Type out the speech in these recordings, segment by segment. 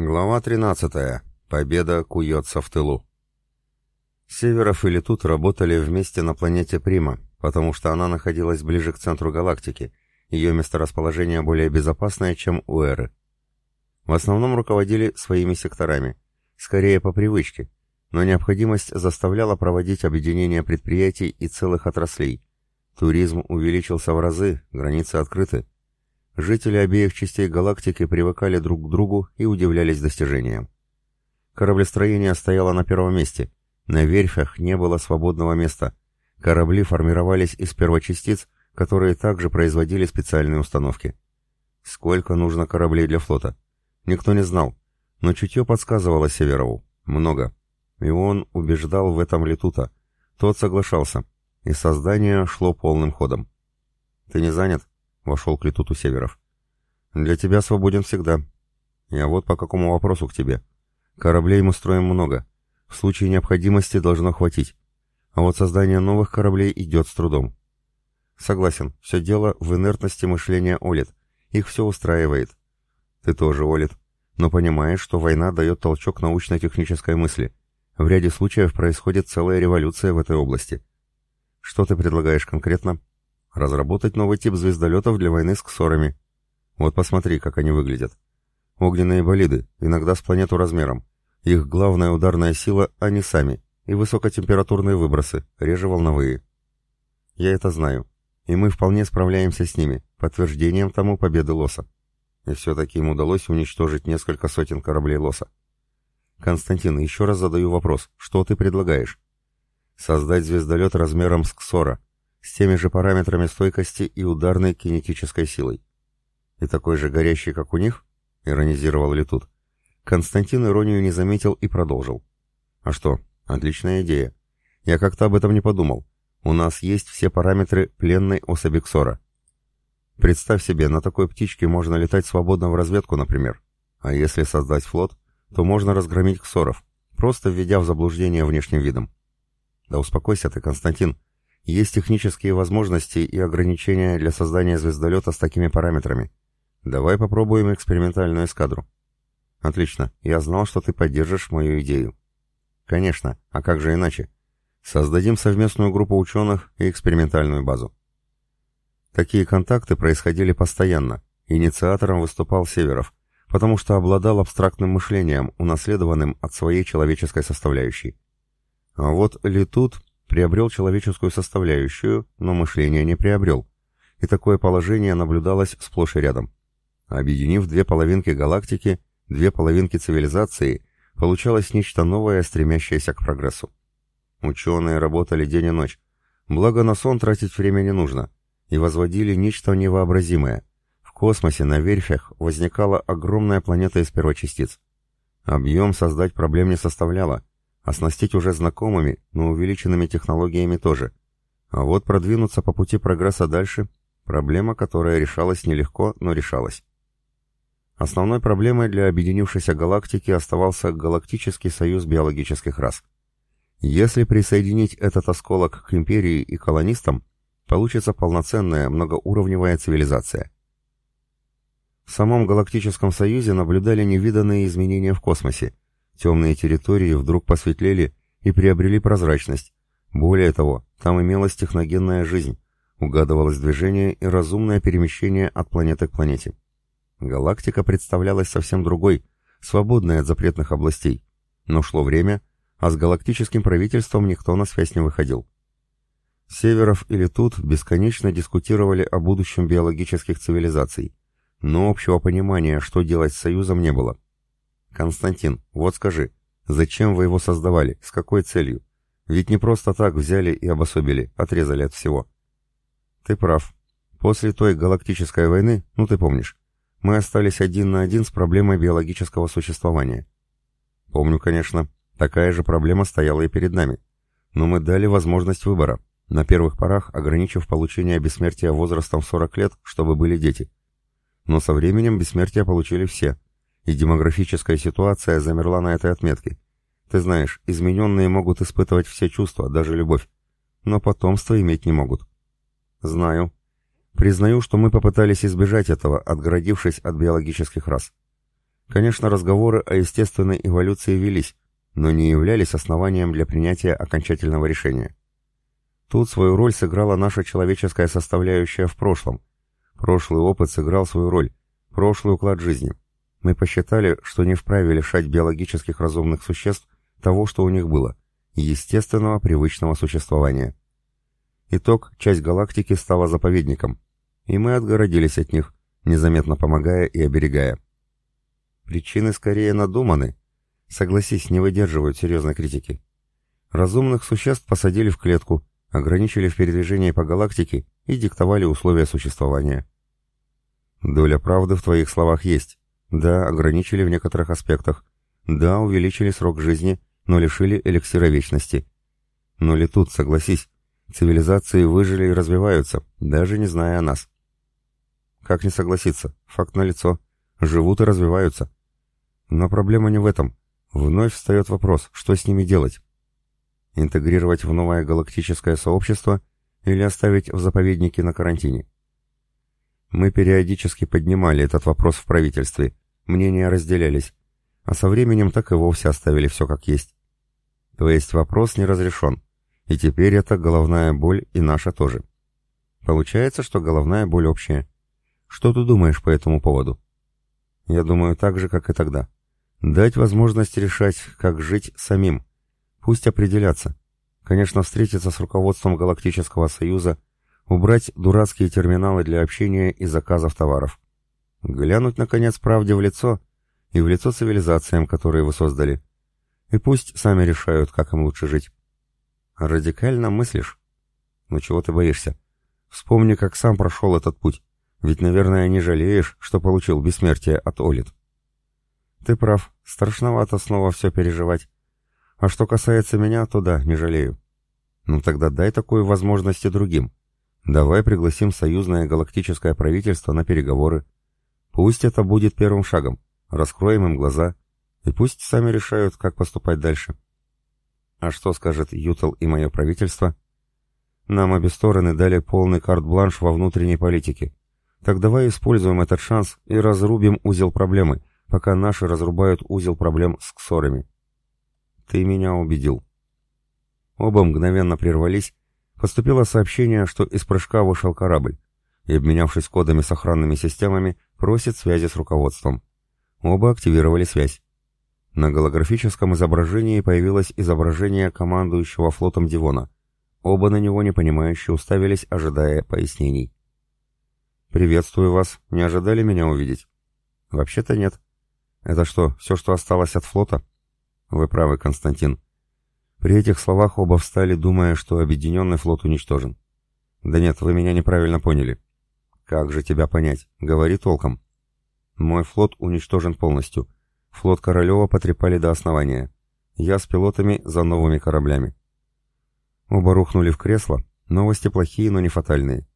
Глава 13. Победа куется в тылу. Северов и Летут работали вместе на планете Прима, потому что она находилась ближе к центру галактики, ее месторасположение более безопасное, чем у Эры. В основном руководили своими секторами, скорее по привычке, но необходимость заставляла проводить объединение предприятий и целых отраслей. Туризм увеличился в разы, границы открыты, Жители обеих частей галактики привыкали друг к другу и удивлялись достижениям. Кораблестроение стояло на первом месте. На верфях не было свободного места. Корабли формировались из первочастиц, которые также производили специальные установки. Сколько нужно кораблей для флота? Никто не знал, но чутье подсказывало Северову. Много. И он убеждал в этом Летута. Тот соглашался, и создание шло полным ходом. «Ты не занят?» Вошел к Летуту Северов. «Для тебя свободен всегда. Я вот по какому вопросу к тебе. Кораблей мы строим много. В случае необходимости должно хватить. А вот создание новых кораблей идет с трудом. Согласен, все дело в инертности мышления Олит. Их все устраивает. Ты тоже, Олит. Но понимаешь, что война дает толчок научно-технической мысли. В ряде случаев происходит целая революция в этой области. Что ты предлагаешь конкретно? Разработать новый тип звездолетов для войны с ксорами. Вот посмотри, как они выглядят. Огненные болиды, иногда с планету размером. Их главная ударная сила — они сами, и высокотемпературные выбросы, реже волновые. Я это знаю, и мы вполне справляемся с ними, подтверждением тому победы Лоса. И все-таки им удалось уничтожить несколько сотен кораблей Лоса. Константин, еще раз задаю вопрос, что ты предлагаешь? Создать звездолет размером с Ксора, с теми же параметрами стойкости и ударной кинетической силой. «И такой же горящий, как у них?» — иронизировал Летут. Константин иронию не заметил и продолжил. «А что, отличная идея. Я как-то об этом не подумал. У нас есть все параметры пленной особи Ксора. Представь себе, на такой птичке можно летать свободно в разведку, например. А если создать флот, то можно разгромить Ксоров, просто введя в заблуждение внешним видом. Да успокойся ты, Константин, есть технические возможности и ограничения для создания звездолета с такими параметрами. Давай попробуем экспериментальную эскадру. Отлично, я знал, что ты поддержишь мою идею. Конечно, а как же иначе? Создадим совместную группу ученых и экспериментальную базу. Такие контакты происходили постоянно. Инициатором выступал Северов, потому что обладал абстрактным мышлением, унаследованным от своей человеческой составляющей. А вот Летут приобрел человеческую составляющую, но мышление не приобрел, и такое положение наблюдалось сплошь и рядом. Объединив две половинки галактики, две половинки цивилизации, получалось нечто новое, стремящееся к прогрессу. Ученые работали день и ночь, благо на сон тратить время не нужно, и возводили нечто невообразимое. В космосе на верфях возникала огромная планета из первочастиц. Объем создать проблем не составляло, Оснастить уже знакомыми, но увеличенными технологиями тоже. А вот продвинуться по пути прогресса дальше – проблема, которая решалась нелегко, но решалась. Основной проблемой для объединившейся галактики оставался Галактический союз биологических рас. Если присоединить этот осколок к империи и колонистам, получится полноценная многоуровневая цивилизация. В самом Галактическом союзе наблюдали невиданные изменения в космосе – Темные территории вдруг посветлели и приобрели прозрачность. Более того, там имелась техногенная жизнь, угадывалось движение и разумное перемещение от планеты к планете. Галактика представлялась совсем другой, свободной от запретных областей. Но шло время, а с галактическим правительством никто на связь не выходил. Северов или тут бесконечно дискутировали о будущем биологических цивилизаций, но общего понимания, что делать с Союзом, не было. «Константин, вот скажи, зачем вы его создавали, с какой целью? Ведь не просто так взяли и обособили, отрезали от всего». «Ты прав. После той галактической войны, ну ты помнишь, мы остались один на один с проблемой биологического существования». «Помню, конечно. Такая же проблема стояла и перед нами. Но мы дали возможность выбора, на первых порах ограничив получение бессмертия возрастом 40 лет, чтобы были дети. Но со временем бессмертие получили все, и демографическая ситуация замерла на этой отметке. Ты знаешь, измененные могут испытывать все чувства, даже любовь, но потомство иметь не могут. Знаю. Признаю, что мы попытались избежать этого, отгородившись от биологических рас. Конечно, разговоры о естественной эволюции велись, но не являлись основанием для принятия окончательного решения. Тут свою роль сыграла наша человеческая составляющая в прошлом. Прошлый опыт сыграл свою роль, прошлый уклад жизни. Мы посчитали, что не вправе лишать биологических разумных существ того, что у них было, естественного привычного существования. Итог, часть галактики стала заповедником, и мы отгородились от них, незаметно помогая и оберегая. Причины скорее надуманы. Согласись, не выдерживают серьезной критики. Разумных существ посадили в клетку, ограничили в передвижении по галактике и диктовали условия существования. Доля правды в твоих словах есть. Да, ограничили в некоторых аспектах. Да, увеличили срок жизни, но лишили эликсира вечности. Но ли тут, согласись, цивилизации выжили и развиваются, даже не зная о нас. Как не согласиться? Факт налицо. Живут и развиваются. Но проблема не в этом. Вновь встает вопрос, что с ними делать? Интегрировать в новое галактическое сообщество или оставить в заповеднике на карантине? Мы периодически поднимали этот вопрос в правительстве, мнения разделялись, а со временем так и вовсе оставили все как есть. То есть вопрос не разрешен, и теперь это головная боль и наша тоже. Получается, что головная боль общая. Что ты думаешь по этому поводу? Я думаю так же, как и тогда. Дать возможность решать, как жить самим. Пусть определятся. Конечно, встретиться с руководством Галактического Союза, убрать дурацкие терминалы для общения и заказов товаров. Глянуть, наконец, правде в лицо и в лицо цивилизациям, которые вы создали. И пусть сами решают, как им лучше жить. Радикально мыслишь? Ну чего ты боишься? Вспомни, как сам прошел этот путь. Ведь, наверное, не жалеешь, что получил бессмертие от Олит. Ты прав, страшновато снова все переживать. А что касается меня, то да, не жалею. Ну тогда дай такую возможность и другим. Давай пригласим союзное галактическое правительство на переговоры. Пусть это будет первым шагом. Раскроем им глаза. И пусть сами решают, как поступать дальше. А что скажет Ютал и мое правительство? Нам обе стороны дали полный карт-бланш во внутренней политике. Так давай используем этот шанс и разрубим узел проблемы, пока наши разрубают узел проблем с ксорами. Ты меня убедил. Оба мгновенно прервались. Поступило сообщение, что из прыжка вышел корабль, и, обменявшись кодами с охранными системами, просит связи с руководством. Оба активировали связь. На голографическом изображении появилось изображение командующего флотом Дивона. Оба на него непонимающе уставились, ожидая пояснений. «Приветствую вас. Не ожидали меня увидеть?» «Вообще-то нет. Это что, все, что осталось от флота?» «Вы правы, Константин». При этих словах оба встали, думая, что объединенный флот уничтожен. «Да нет, вы меня неправильно поняли». «Как же тебя понять? Говори толком». «Мой флот уничтожен полностью. Флот Королева потрепали до основания. Я с пилотами за новыми кораблями». Оба рухнули в кресло. Новости плохие, но не фатальные.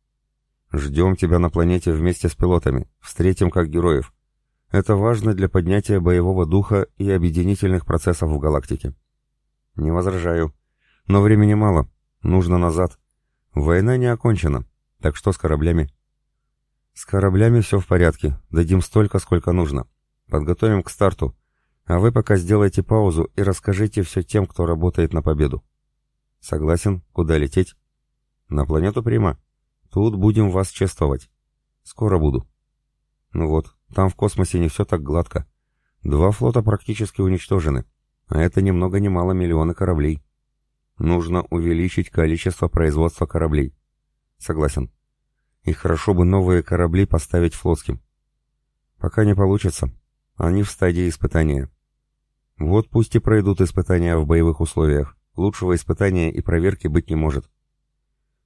Ждем тебя на планете вместе с пилотами. Встретим как героев. Это важно для поднятия боевого духа и объединительных процессов в галактике. Не возражаю. Но времени мало. Нужно назад. Война не окончена. Так что с кораблями? С кораблями все в порядке. Дадим столько, сколько нужно. Подготовим к старту. А вы пока сделайте паузу и расскажите все тем, кто работает на победу. Согласен. Куда лететь? На планету Прима. Тут будем вас чествовать. Скоро буду. Ну вот, там в космосе не все так гладко. Два флота практически уничтожены, а это ни много ни мало миллионы кораблей. Нужно увеличить количество производства кораблей. Согласен. И хорошо бы новые корабли поставить флотским. Пока не получится. Они в стадии испытания. Вот пусть и пройдут испытания в боевых условиях. Лучшего испытания и проверки быть не может.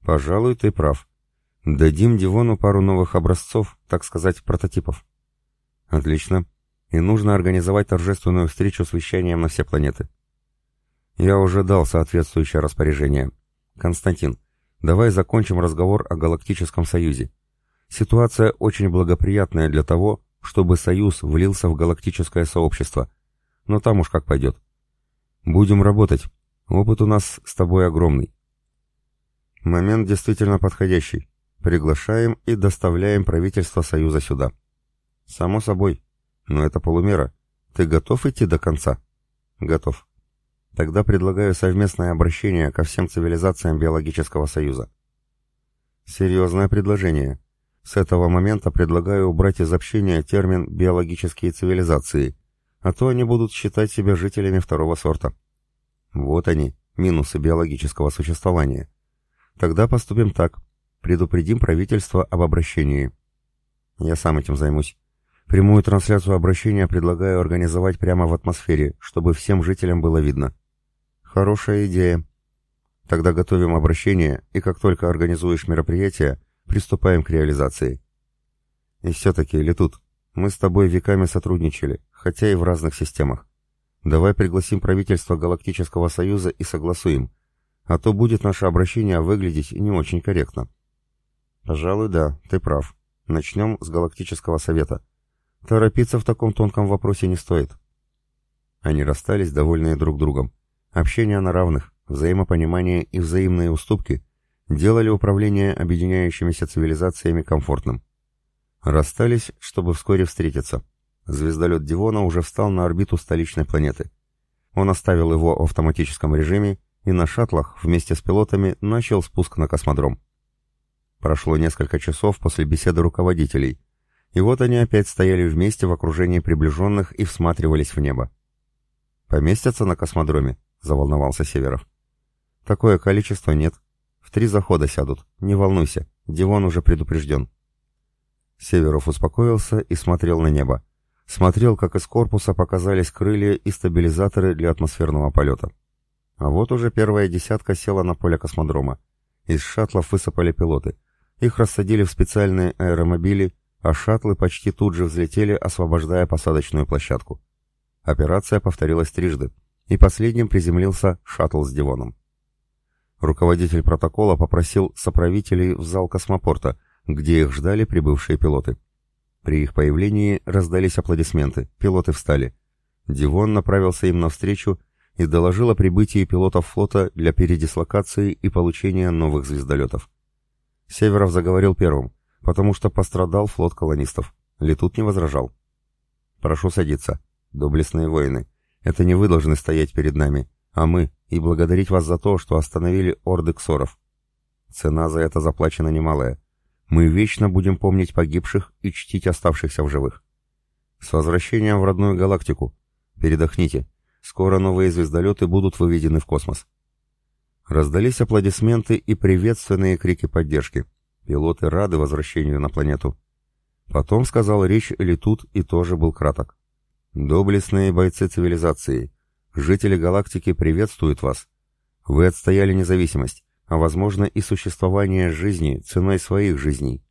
Пожалуй, ты прав. Дадим Дивону пару новых образцов, так сказать, прототипов. Отлично. И нужно организовать торжественную встречу с вещанием на все планеты. Я уже дал соответствующее распоряжение. Константин, давай закончим разговор о Галактическом Союзе. Ситуация очень благоприятная для того, чтобы Союз влился в галактическое сообщество. Но там уж как пойдет. Будем работать. Опыт у нас с тобой огромный. Момент действительно подходящий. Приглашаем и доставляем правительство Союза сюда. Само собой. Но это полумера. Ты готов идти до конца? Готов. Тогда предлагаю совместное обращение ко всем цивилизациям Биологического Союза. Серьезное предложение. С этого момента предлагаю убрать из общения термин «биологические цивилизации», а то они будут считать себя жителями второго сорта. Вот они, минусы биологического существования. Тогда поступим так. Предупредим правительство об обращении. Я сам этим займусь. Прямую трансляцию обращения предлагаю организовать прямо в атмосфере, чтобы всем жителям было видно. Хорошая идея. Тогда готовим обращение, и как только организуешь мероприятие, приступаем к реализации. И все-таки, Летут, мы с тобой веками сотрудничали, хотя и в разных системах. Давай пригласим правительство Галактического Союза и согласуем, а то будет наше обращение выглядеть не очень корректно. Пожалуй, да, ты прав. Начнем с Галактического Совета. Торопиться в таком тонком вопросе не стоит. Они расстались, довольные друг другом. Общение на равных, взаимопонимание и взаимные уступки делали управление объединяющимися цивилизациями комфортным. Расстались, чтобы вскоре встретиться. Звездолет Дивона уже встал на орбиту столичной планеты. Он оставил его в автоматическом режиме и на шаттлах вместе с пилотами начал спуск на космодром. Прошло несколько часов после беседы руководителей, и вот они опять стояли вместе в окружении приближенных и всматривались в небо. «Поместятся на космодроме?» — заволновался Северов. «Такое количество нет. В три захода сядут. Не волнуйся, Дивон уже предупрежден». Северов успокоился и смотрел на небо. Смотрел, как из корпуса показались крылья и стабилизаторы для атмосферного полета. А вот уже первая десятка села на поле космодрома. Из шаттлов высыпали пилоты. Их рассадили в специальные аэромобили, а шаттлы почти тут же взлетели, освобождая посадочную площадку. Операция повторилась трижды, и последним приземлился шаттл с Дивоном. Руководитель протокола попросил соправителей в зал космопорта, где их ждали прибывшие пилоты. При их появлении раздались аплодисменты, пилоты встали. Дивон направился им навстречу и доложил о прибытии пилотов флота для передислокации и получения новых звездолетов. Северов заговорил первым, потому что пострадал флот колонистов. Летут не возражал. «Прошу садиться. Доблестные воины. Это не вы должны стоять перед нами, а мы, и благодарить вас за то, что остановили орды ксоров. Цена за это заплачена немалая. Мы вечно будем помнить погибших и чтить оставшихся в живых. С возвращением в родную галактику. Передохните. Скоро новые звездолеты будут выведены в космос. Раздались аплодисменты и приветственные крики поддержки. Пилоты рады возвращению на планету. Потом сказал речь Летут и тоже был краток. «Доблестные бойцы цивилизации, жители галактики приветствуют вас. Вы отстояли независимость, а возможно и существование жизни ценой своих жизней.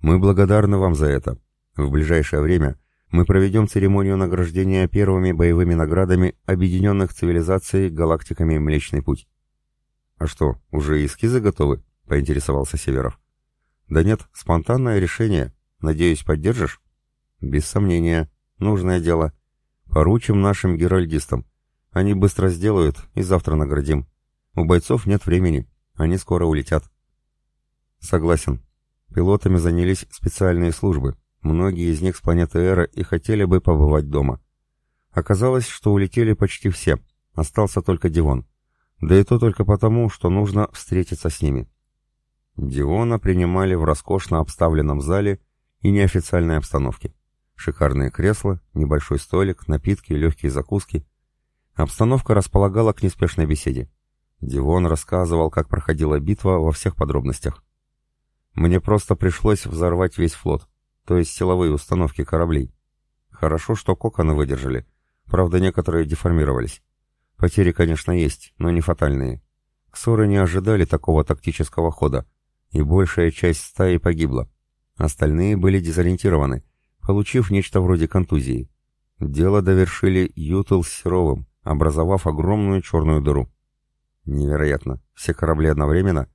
Мы благодарны вам за это. В ближайшее время мы проведем церемонию награждения первыми боевыми наградами объединенных цивилизаций галактиками Млечный Путь. «А что, уже эскизы готовы?» — поинтересовался Северов. «Да нет, спонтанное решение. Надеюсь, поддержишь?» «Без сомнения. Нужное дело. Поручим нашим геральдистам. Они быстро сделают и завтра наградим. У бойцов нет времени. Они скоро улетят». «Согласен. Пилотами занялись специальные службы. Многие из них с планеты Эра и хотели бы побывать дома. Оказалось, что улетели почти все, остался только Дивон. Да и то только потому, что нужно встретиться с ними. Дивона принимали в роскошно обставленном зале и неофициальной обстановке. Шикарные кресла, небольшой столик, напитки, легкие закуски. Обстановка располагала к неспешной беседе. Дивон рассказывал, как проходила битва во всех подробностях. «Мне просто пришлось взорвать весь флот то есть силовые установки кораблей. Хорошо, что коконы выдержали, правда некоторые деформировались. Потери, конечно, есть, но не фатальные. Ксоры не ожидали такого тактического хода, и большая часть стаи погибла. Остальные были дезориентированы, получив нечто вроде контузии. Дело довершили Ютл с Серовым, образовав огромную черную дыру. Невероятно, все корабли одновременно?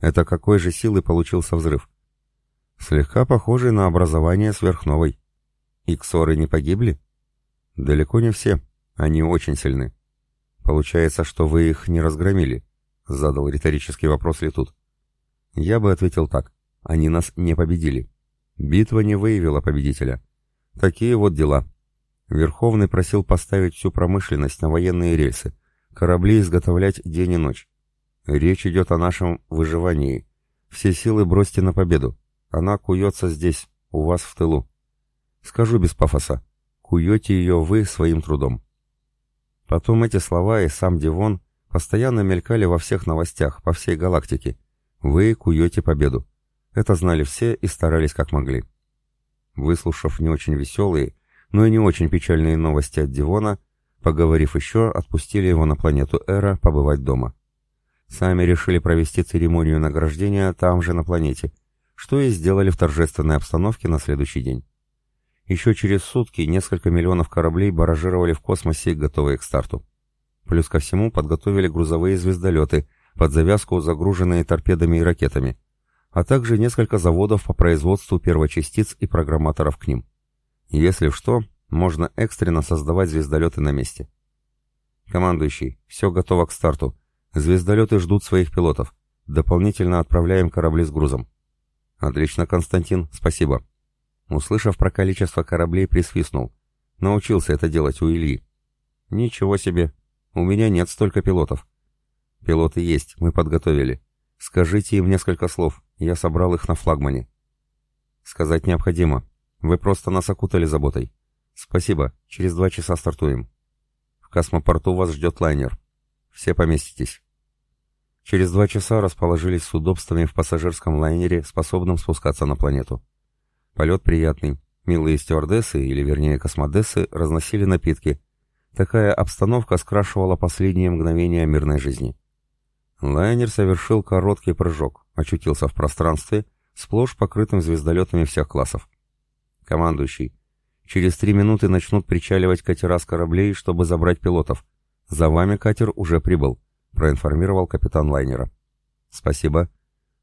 Это какой же силы получился взрыв? слегка похожий на образование сверхновой. Иксоры не погибли? Далеко не все, они очень сильны. Получается, что вы их не разгромили? Задал риторический вопрос Летут. Я бы ответил так. Они нас не победили. Битва не выявила победителя. Такие вот дела. Верховный просил поставить всю промышленность на военные рельсы, корабли изготовлять день и ночь. Речь идет о нашем выживании. Все силы бросьте на победу. Она куется здесь, у вас в тылу. Скажу без пафоса. Куете ее вы своим трудом. Потом эти слова и сам Дивон постоянно мелькали во всех новостях по всей галактике. Вы куете победу. Это знали все и старались как могли. Выслушав не очень веселые, но и не очень печальные новости от Дивона, поговорив еще, отпустили его на планету Эра побывать дома. Сами решили провести церемонию награждения там же на планете, что и сделали в торжественной обстановке на следующий день. Еще через сутки несколько миллионов кораблей баражировали в космосе, готовые к старту. Плюс ко всему подготовили грузовые звездолеты, под завязку загруженные торпедами и ракетами, а также несколько заводов по производству первочастиц и программаторов к ним. Если что, можно экстренно создавать звездолеты на месте. Командующий, все готово к старту. Звездолеты ждут своих пилотов. Дополнительно отправляем корабли с грузом. Отлично, Константин, спасибо. Услышав про количество кораблей, присвистнул. Научился это делать у Ильи. Ничего себе. У меня нет столько пилотов. Пилоты есть, мы подготовили. Скажите им несколько слов. Я собрал их на флагмане. Сказать необходимо. Вы просто нас окутали заботой. Спасибо. Через два часа стартуем. В космопорту вас ждет лайнер. Все поместитесь. Через два часа расположились с удобствами в пассажирском лайнере, способном спускаться на планету. Полет приятный. Милые стюардессы, или вернее космодессы, разносили напитки. Такая обстановка скрашивала последние мгновения мирной жизни. Лайнер совершил короткий прыжок, очутился в пространстве, сплошь покрытым звездолетами всех классов. Командующий. Через три минуты начнут причаливать катера с кораблей, чтобы забрать пилотов. За вами катер уже прибыл, проинформировал капитан лайнера. Спасибо.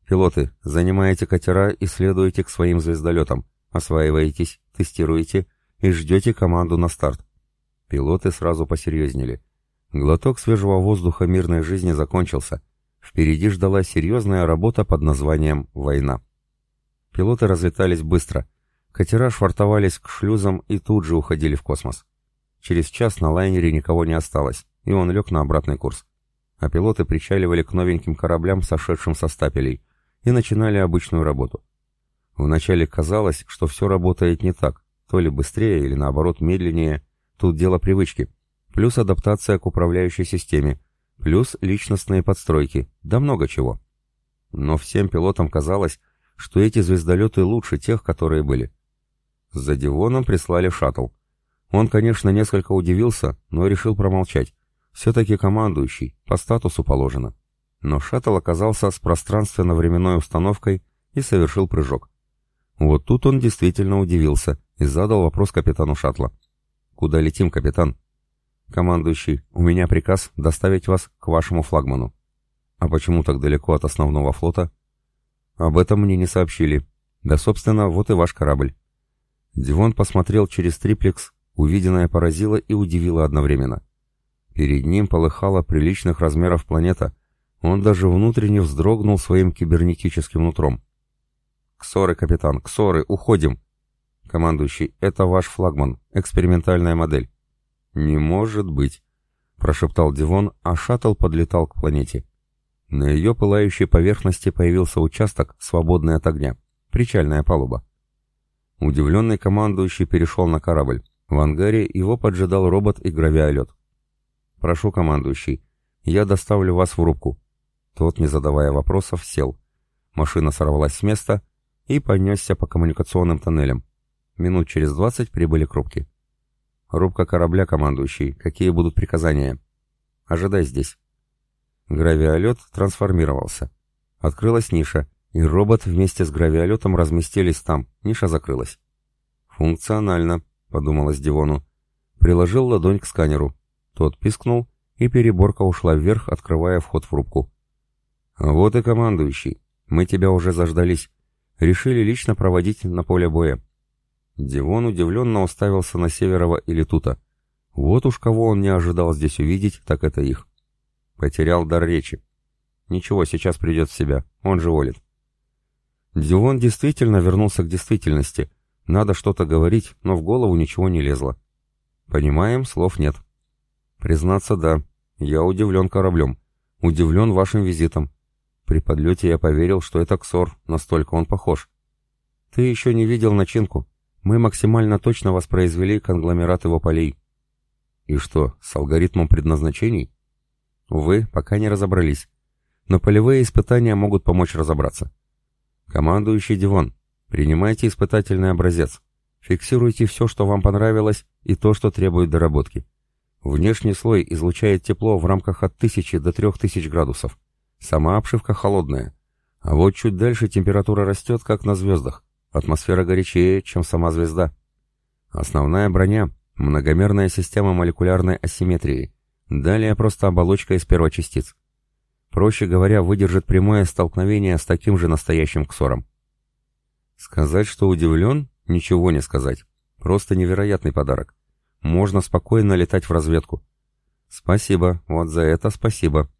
«Пилоты, занимаете катера и следуете к своим звездолетам. Осваиваетесь, тестируете и ждете команду на старт». Пилоты сразу посерьезнели. Глоток свежего воздуха мирной жизни закончился. Впереди ждала серьезная работа под названием «Война». Пилоты разлетались быстро. Катера швартовались к шлюзам и тут же уходили в космос. Через час на лайнере никого не осталось, и он лег на обратный курс. А пилоты причаливали к новеньким кораблям, сошедшим со стапелей, и начинали обычную работу. Вначале казалось, что все работает не так, то ли быстрее или наоборот медленнее, тут дело привычки, плюс адаптация к управляющей системе, плюс личностные подстройки, да много чего. Но всем пилотам казалось, что эти звездолеты лучше тех, которые были. За Дивоном прислали шаттл. Он, конечно, несколько удивился, но решил промолчать. Все-таки командующий, по статусу положено но шаттл оказался с пространственно-временной установкой и совершил прыжок. Вот тут он действительно удивился и задал вопрос капитану шаттла. «Куда летим, капитан?» «Командующий, у меня приказ доставить вас к вашему флагману». «А почему так далеко от основного флота?» «Об этом мне не сообщили. Да, собственно, вот и ваш корабль». Дивон посмотрел через триплекс, увиденное поразило и удивило одновременно. Перед ним полыхала приличных размеров планета — он даже внутренне вздрогнул своим кибернетическим нутром. «Ксоры, капитан, ксоры, уходим!» «Командующий, это ваш флагман, экспериментальная модель». «Не может быть», — прошептал Дивон, а шаттл подлетал к планете. На ее пылающей поверхности появился участок, свободный от огня. Причальная палуба. Удивленный командующий перешел на корабль. В ангаре его поджидал робот и гравиолет. «Прошу, командующий, я доставлю вас в рубку. Тот, не задавая вопросов, сел. Машина сорвалась с места и понесся по коммуникационным тоннелям. Минут через двадцать прибыли к рубке. «Рубка корабля, командующий. Какие будут приказания?» «Ожидай здесь». Гравиолет трансформировался. Открылась ниша, и робот вместе с гравиолетом разместились там. Ниша закрылась. «Функционально», — подумалось Дивону. Приложил ладонь к сканеру. Тот пискнул, и переборка ушла вверх, открывая вход в рубку. «Вот и командующий. Мы тебя уже заждались. Решили лично проводить на поле боя». Дивон удивленно уставился на Северова и Летута. Вот уж кого он не ожидал здесь увидеть, так это их. Потерял дар речи. Ничего, сейчас придет в себя, он же волит. Дивон действительно вернулся к действительности. Надо что-то говорить, но в голову ничего не лезло. Понимаем, слов нет. Признаться, да. Я удивлен кораблем. Удивлен вашим визитом. При подлете я поверил, что это Ксор, настолько он похож. Ты еще не видел начинку. Мы максимально точно воспроизвели конгломерат его полей. И что, с алгоритмом предназначений? Увы, пока не разобрались. Но полевые испытания могут помочь разобраться. Командующий Дивон, принимайте испытательный образец. Фиксируйте все, что вам понравилось, и то, что требует доработки. Внешний слой излучает тепло в рамках от 1000 до 3000 градусов. Сама обшивка холодная. А вот чуть дальше температура растет, как на звездах. Атмосфера горячее, чем сама звезда. Основная броня – многомерная система молекулярной асимметрии. Далее просто оболочка из первочастиц. Проще говоря, выдержит прямое столкновение с таким же настоящим ксором. Сказать, что удивлен, ничего не сказать. Просто невероятный подарок. Можно спокойно летать в разведку. Спасибо, вот за это спасибо.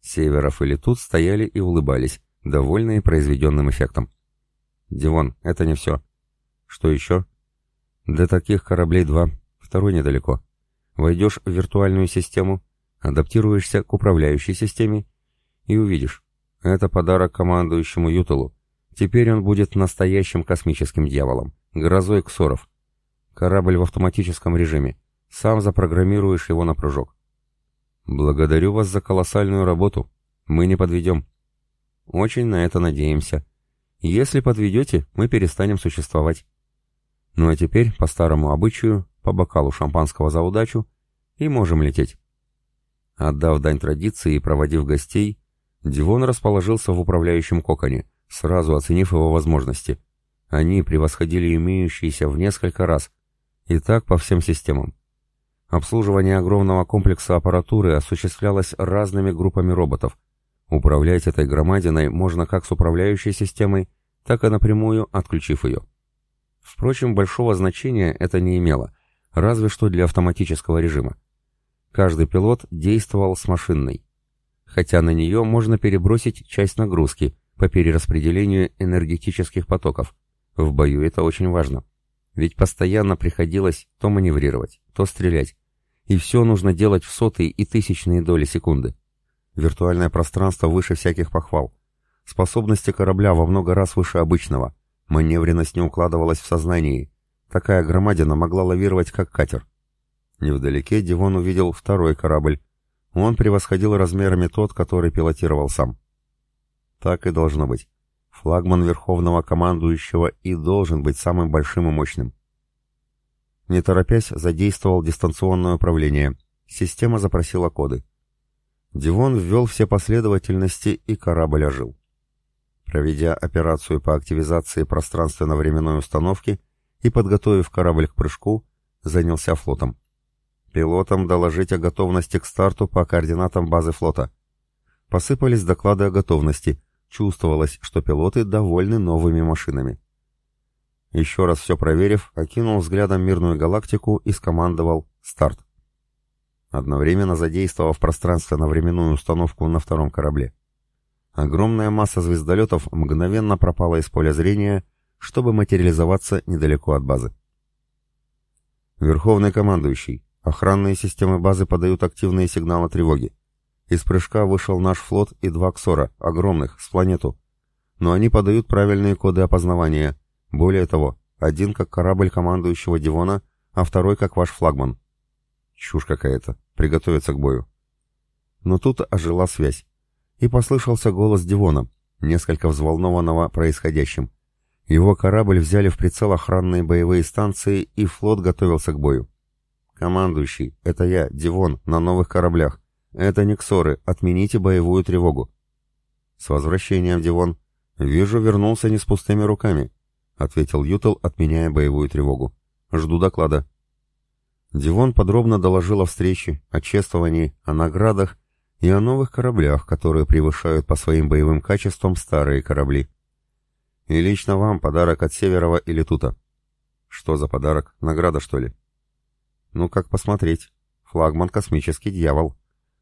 Северов и Летут стояли и улыбались, довольные произведенным эффектом. Дивон, это не все. Что еще? До таких кораблей два, второй недалеко. Войдешь в виртуальную систему, адаптируешься к управляющей системе и увидишь. Это подарок командующему Ютелу. Теперь он будет настоящим космическим дьяволом, грозой ксоров. Корабль в автоматическом режиме. Сам запрограммируешь его на прыжок. Благодарю вас за колоссальную работу. Мы не подведем. Очень на это надеемся. Если подведете, мы перестанем существовать. Ну а теперь, по старому обычаю, по бокалу шампанского за удачу, и можем лететь. Отдав дань традиции и проводив гостей, Дивон расположился в управляющем коконе, сразу оценив его возможности. Они превосходили имеющиеся в несколько раз, и так по всем системам. Обслуживание огромного комплекса аппаратуры осуществлялось разными группами роботов. Управлять этой громадиной можно как с управляющей системой, так и напрямую отключив ее. Впрочем, большого значения это не имело, разве что для автоматического режима. Каждый пилот действовал с машинной, хотя на нее можно перебросить часть нагрузки по перераспределению энергетических потоков. В бою это очень важно. Ведь постоянно приходилось то маневрировать, то стрелять. И все нужно делать в сотые и тысячные доли секунды. Виртуальное пространство выше всяких похвал. Способности корабля во много раз выше обычного. Маневренность не укладывалась в сознании. Такая громадина могла лавировать, как катер. Невдалеке Дивон увидел второй корабль. Он превосходил размерами тот, который пилотировал сам. Так и должно быть. Флагман Верховного Командующего и должен быть самым большим и мощным. Не торопясь, задействовал дистанционное управление. Система запросила коды. Дивон ввел все последовательности, и корабль ожил. Проведя операцию по активизации пространственно-временной установки и подготовив корабль к прыжку, занялся флотом. Пилотам доложить о готовности к старту по координатам базы флота. Посыпались доклады о готовности, Чувствовалось, что пилоты довольны новыми машинами. Еще раз все проверив, окинул взглядом мирную галактику и скомандовал «Старт». Одновременно задействовав пространственно-временную установку на втором корабле. Огромная масса звездолетов мгновенно пропала из поля зрения, чтобы материализоваться недалеко от базы. Верховный командующий, охранные системы базы подают активные сигналы тревоги. Из прыжка вышел наш флот и два ксора, огромных, с планету. Но они подают правильные коды опознавания. Более того, один как корабль командующего Дивона, а второй как ваш флагман. Чушь какая-то. Приготовиться к бою. Но тут ожила связь. И послышался голос Дивона, несколько взволнованного происходящим. Его корабль взяли в прицел охранные боевые станции, и флот готовился к бою. «Командующий, это я, Дивон, на новых кораблях. «Это не ксоры, отмените боевую тревогу». «С возвращением, Дивон. Вижу, вернулся не с пустыми руками», — ответил Ютел, отменяя боевую тревогу. «Жду доклада». Дивон подробно доложил о встрече, о чествовании, о наградах и о новых кораблях, которые превышают по своим боевым качествам старые корабли. И лично вам подарок от Северова или Тута. Что за подарок? Награда, что ли? Ну, как посмотреть. Флагман «Космический дьявол».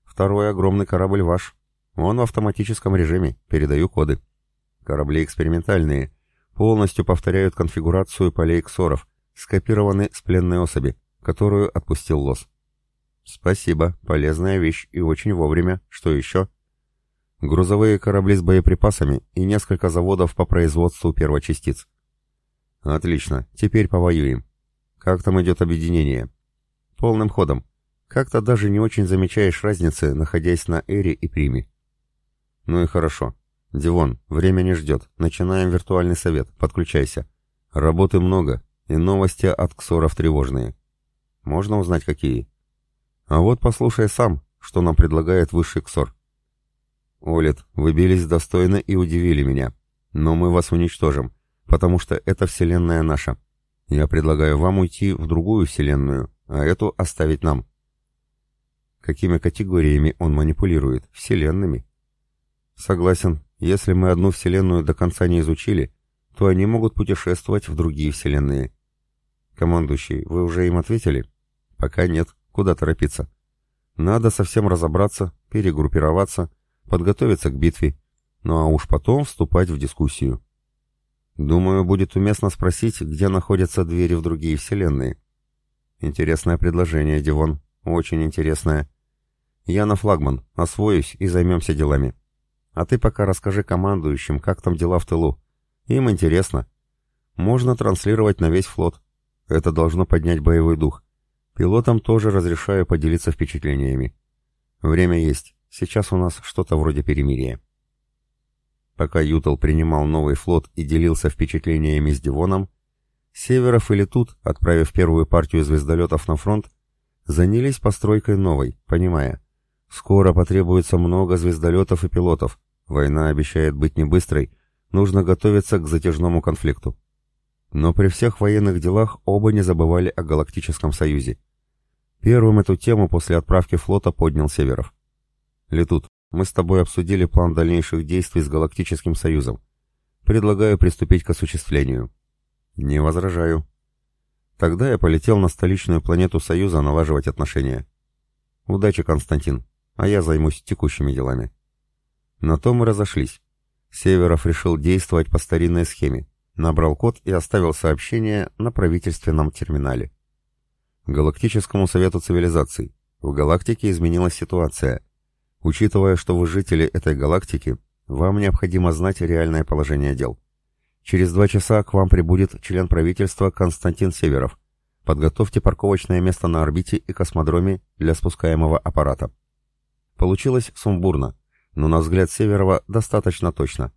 Второй огромный корабль ваш. Он в автоматическом режиме. Передаю коды. Корабли экспериментальные. Полностью повторяют конфигурацию полей ксоров. Скопированы с пленной особи. Которую отпустил Лос. «Спасибо, полезная вещь и очень вовремя. Что еще?» «Грузовые корабли с боеприпасами и несколько заводов по производству первочастиц». «Отлично, теперь повоюем. Как там идет объединение?» «Полным ходом. Как-то даже не очень замечаешь разницы, находясь на Эре и Приме». «Ну и хорошо. Дивон, время не ждет. Начинаем виртуальный совет. Подключайся. Работы много, и новости от ксоров тревожные. Можно узнать, какие?» А вот послушай сам, что нам предлагает высший ксор. Олит, вы бились достойно и удивили меня. Но мы вас уничтожим, потому что эта вселенная наша. Я предлагаю вам уйти в другую вселенную, а эту оставить нам. Какими категориями он манипулирует? Вселенными? Согласен, если мы одну вселенную до конца не изучили, то они могут путешествовать в другие вселенные. Командующий, вы уже им ответили? Пока нет. Куда торопиться? Надо совсем разобраться, перегруппироваться, подготовиться к битве, ну а уж потом вступать в дискуссию. Думаю, будет уместно спросить, где находятся двери в другие вселенные. Интересное предложение, Дивон, очень интересное. Я на флагман, освоюсь и займемся делами. А ты пока расскажи командующим, как там дела в тылу. Им интересно. Можно транслировать на весь флот. Это должно поднять боевой дух. Пилотам тоже разрешаю поделиться впечатлениями. Время есть. Сейчас у нас что-то вроде перемирия. Пока Ютал принимал новый флот и делился впечатлениями с Дивоном, Северов или Тут, отправив первую партию звездолетов на фронт, занялись постройкой новой, понимая, скоро потребуется много звездолетов и пилотов, война обещает быть не быстрой, нужно готовиться к затяжному конфликту. Но при всех военных делах оба не забывали о Галактическом Союзе. Первым эту тему после отправки флота поднял Северов. «Летут, мы с тобой обсудили план дальнейших действий с Галактическим Союзом. Предлагаю приступить к осуществлению». «Не возражаю». Тогда я полетел на столичную планету Союза налаживать отношения. «Удачи, Константин, а я займусь текущими делами». На то мы разошлись. Северов решил действовать по старинной схеме. Набрал код и оставил сообщение на правительственном терминале. Галактическому совету цивилизаций. В галактике изменилась ситуация. Учитывая, что вы жители этой галактики, вам необходимо знать реальное положение дел. Через два часа к вам прибудет член правительства Константин Северов. Подготовьте парковочное место на орбите и космодроме для спускаемого аппарата. Получилось сумбурно, но на взгляд Северова достаточно точно.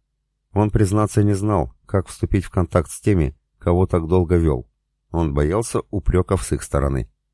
Он, признаться, не знал, как вступить в контакт с теми, кого так долго вел. Он боялся упреков с их стороны.